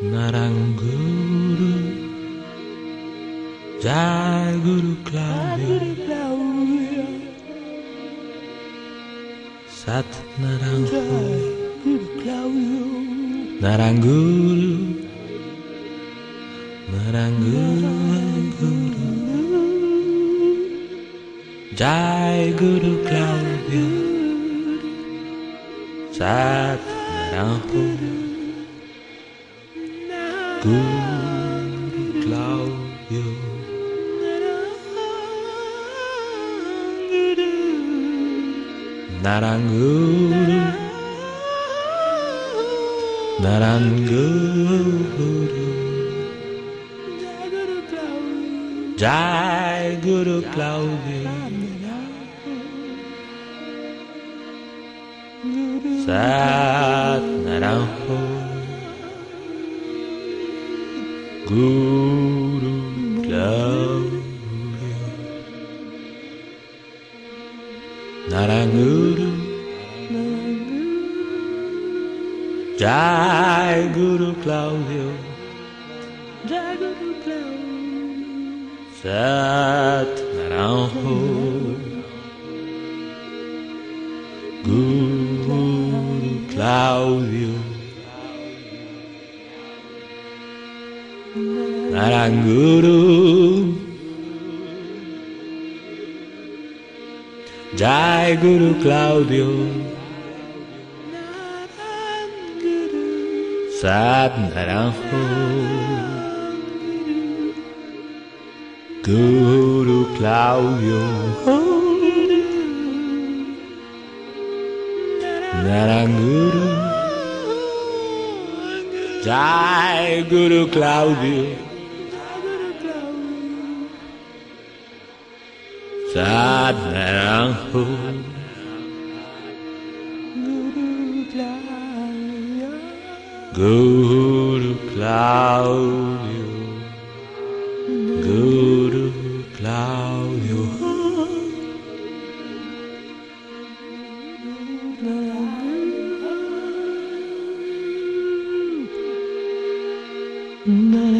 나랑 guru Jai Guru Claudio Sat narang Narang Guru. Narang Guru. Jai Guru Claudio Sat narang Guru tu Claudio Naranguru Naranguru Jai Guru Claudio Sat Naranjo Guru Claudio Naranguru. Jai Guru Claudio. Jai Guru Claudio. Sat Naranjo Guru Claudio Narang Guru, Jai Guru Claudio Sat Naranjo Guru Claudio Naranguru Jai Guru Claudio sát Guru Klaudio, Guru Klaudio, Guru Klaudio. Na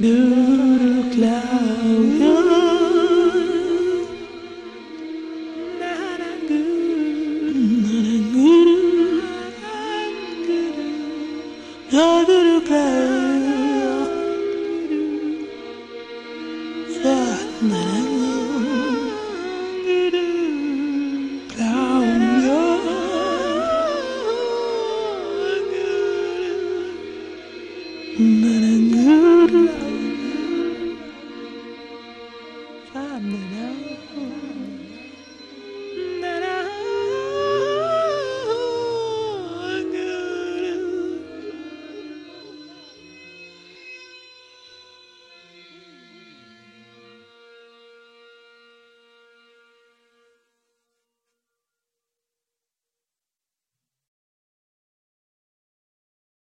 Little cloud. I'm the